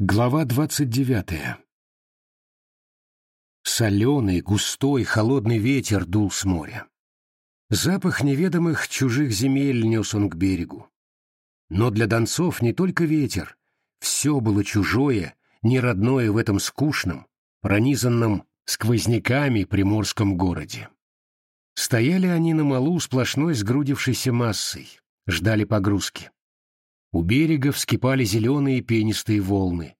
Глава двадцать девятая Соленый, густой, холодный ветер дул с моря. Запах неведомых чужих земель нес он к берегу. Но для донцов не только ветер, все было чужое, неродное в этом скучном, пронизанном сквозняками приморском городе. Стояли они на малу сплошной сгрудившейся массой, ждали погрузки. У берега вскипали зеленые пенистые волны.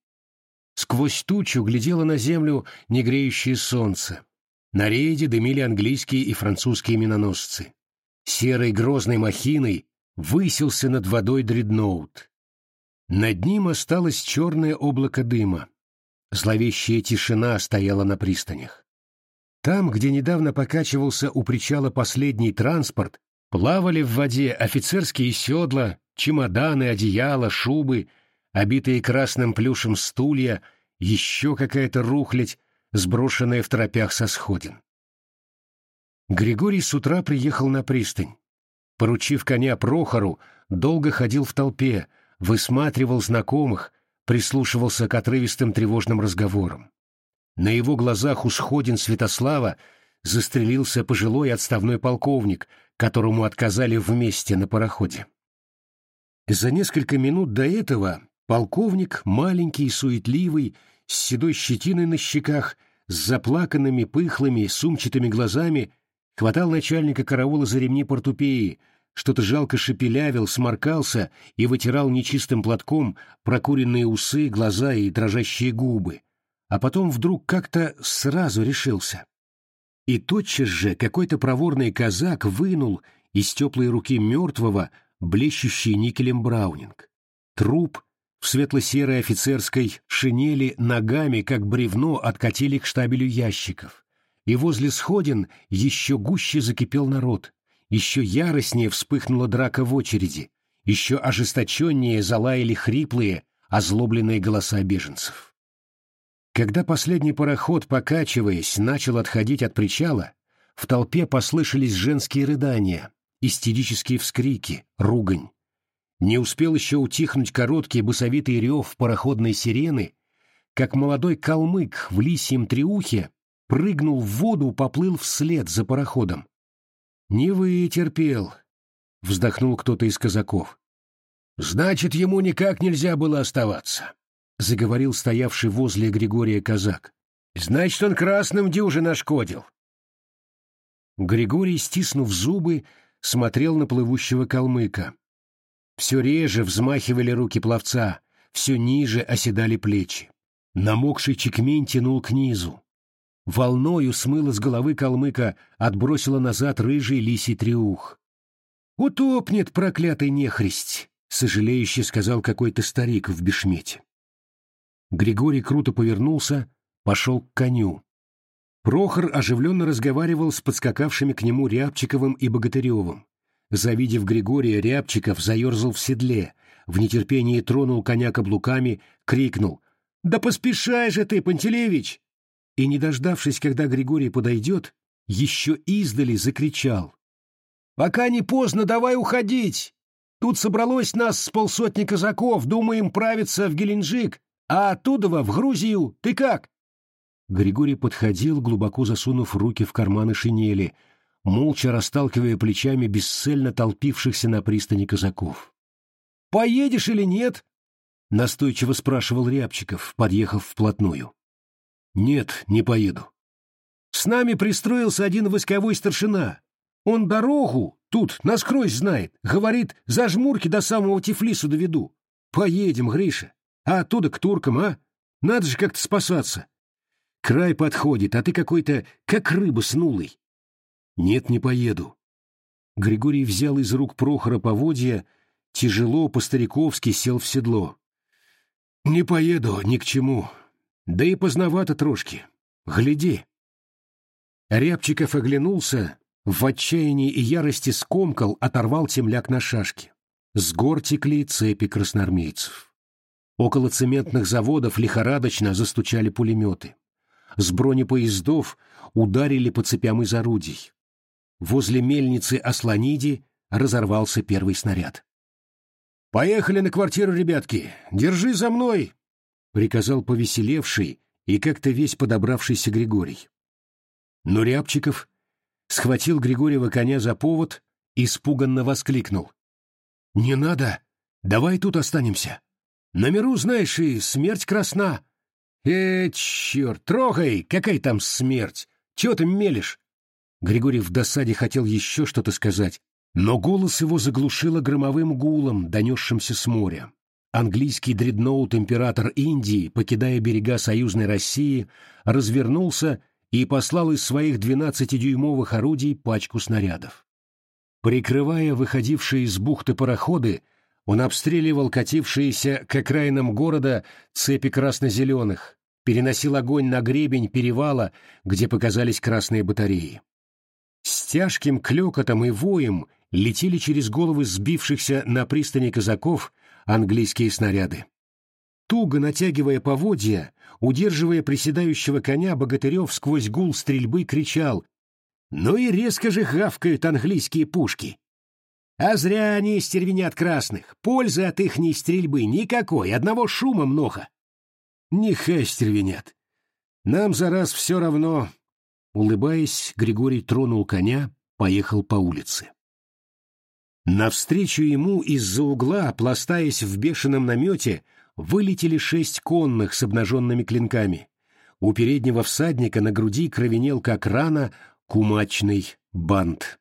Сквозь тучу глядело на землю негреющее солнце. На рейде дымили английские и французские миноносцы. Серой грозной махиной высился над водой дредноут. Над ним осталось черное облако дыма. Зловещая тишина стояла на пристанях. Там, где недавно покачивался у причала последний транспорт, плавали в воде офицерские седла, чемоданы, одеяла, шубы, обитые красным плюшем стулья, еще какая-то рухлядь, сброшенная в тропях со сходин. Григорий с утра приехал на пристань. Поручив коня Прохору, долго ходил в толпе, высматривал знакомых, прислушивался к отрывистым тревожным разговорам. На его глазах у сходин Святослава застрелился пожилой отставной полковник, которому отказали вместе на пароходе. За несколько минут до этого полковник, маленький, суетливый, с седой щетиной на щеках, с заплаканными, пыхлыми, сумчатыми глазами, хватал начальника караула за ремни портупеи, что-то жалко шепелявил, сморкался и вытирал нечистым платком прокуренные усы, глаза и дрожащие губы, а потом вдруг как-то сразу решился. И тотчас же какой-то проворный казак вынул из теплой руки мертвого блещущий никелем браунинг. Труп в светло-серой офицерской шинели ногами, как бревно, откатили к штабелю ящиков. И возле сходин еще гуще закипел народ, еще яростнее вспыхнула драка в очереди, еще ожесточеннее залаяли хриплые, озлобленные голоса беженцев. Когда последний пароход, покачиваясь, начал отходить от причала, в толпе послышались женские рыдания, истерические вскрики, ругань. Не успел еще утихнуть короткий басовитый рев пароходной сирены, как молодой калмык в лисьем триухе прыгнул в воду, поплыл вслед за пароходом. «Не вытерпел», — вздохнул кто-то из казаков. «Значит, ему никак нельзя было оставаться», — заговорил стоявший возле Григория казак. «Значит, он красным дюже нашкодил». Григорий, стиснув зубы, смотрел на плывущего калмыка. Все реже взмахивали руки пловца, все ниже оседали плечи. Намокший чекмень тянул к низу. Волною смыло с головы калмыка, отбросило назад рыжий лисий треух. «Утопнет, проклятый нехристь!» — сожалеюще сказал какой-то старик в бешмете. Григорий круто повернулся, пошел к коню. Прохор оживленно разговаривал с подскакавшими к нему Рябчиковым и Богатыревым. Завидев Григория, Рябчиков заерзал в седле, в нетерпении тронул коня каблуками, крикнул «Да поспешай же ты, Пантелеевич!» И, не дождавшись, когда Григорий подойдет, еще издали закричал «Пока не поздно, давай уходить! Тут собралось нас с полсотни казаков, думаем правиться в Геленджик, а оттуда в Грузию. Ты как?» Григорий подходил, глубоко засунув руки в карманы шинели, молча расталкивая плечами бесцельно толпившихся на пристани казаков. «Поедешь или нет?» — настойчиво спрашивал Рябчиков, подъехав вплотную. «Нет, не поеду». «С нами пристроился один войсковой старшина. Он дорогу тут насквозь знает. Говорит, за жмурки до самого Тифлису доведу. Поедем, Гриша. А оттуда к туркам, а? Надо же как-то спасаться. Край подходит, а ты какой-то как рыба снулый. Нет, не поеду. Григорий взял из рук Прохора поводья, тяжело, по-стариковски сел в седло. Не поеду ни к чему. Да и поздновато трошки. Гляди. Рябчиков оглянулся, в отчаянии и ярости скомкал, оторвал темляк на шашке. С гор текли цепи красноармейцев. Около цементных заводов лихорадочно застучали пулеметы с бронепоездов ударили по цепям из орудий. Возле мельницы Асланиди разорвался первый снаряд. «Поехали на квартиру, ребятки! Держи за мной!» приказал повеселевший и как-то весь подобравшийся Григорий. Но Рябчиков схватил Григорьева коня за повод, испуганно воскликнул. «Не надо! Давай тут останемся! На миру, знаешь, и смерть красна!» «Э, черт, трогай! Какая там смерть? Чего ты мелешь?» Григорий в досаде хотел еще что-то сказать, но голос его заглушило громовым гулом, донесшимся с моря. Английский дредноут «Император Индии», покидая берега союзной России, развернулся и послал из своих 12-дюймовых орудий пачку снарядов. Прикрывая выходившие из бухты пароходы, он обстреливал катившиеся к окраинам города цепи красно-зеленых, переносил огонь на гребень перевала, где показались красные батареи. С тяжким клёкотом и воем летели через головы сбившихся на пристани казаков английские снаряды. Туго натягивая поводья, удерживая приседающего коня, Богатырев сквозь гул стрельбы кричал «Ну и резко же гавкают английские пушки!» А зря они стервенят красных. Пользы от ихней стрельбы никакой, одного шума много. Нехай стервенят. Нам за раз все равно. Улыбаясь, Григорий тронул коня, поехал по улице. Навстречу ему из-за угла, пластаясь в бешеном намете, вылетели шесть конных с обнаженными клинками. У переднего всадника на груди кровенел, как рана, кумачный бант.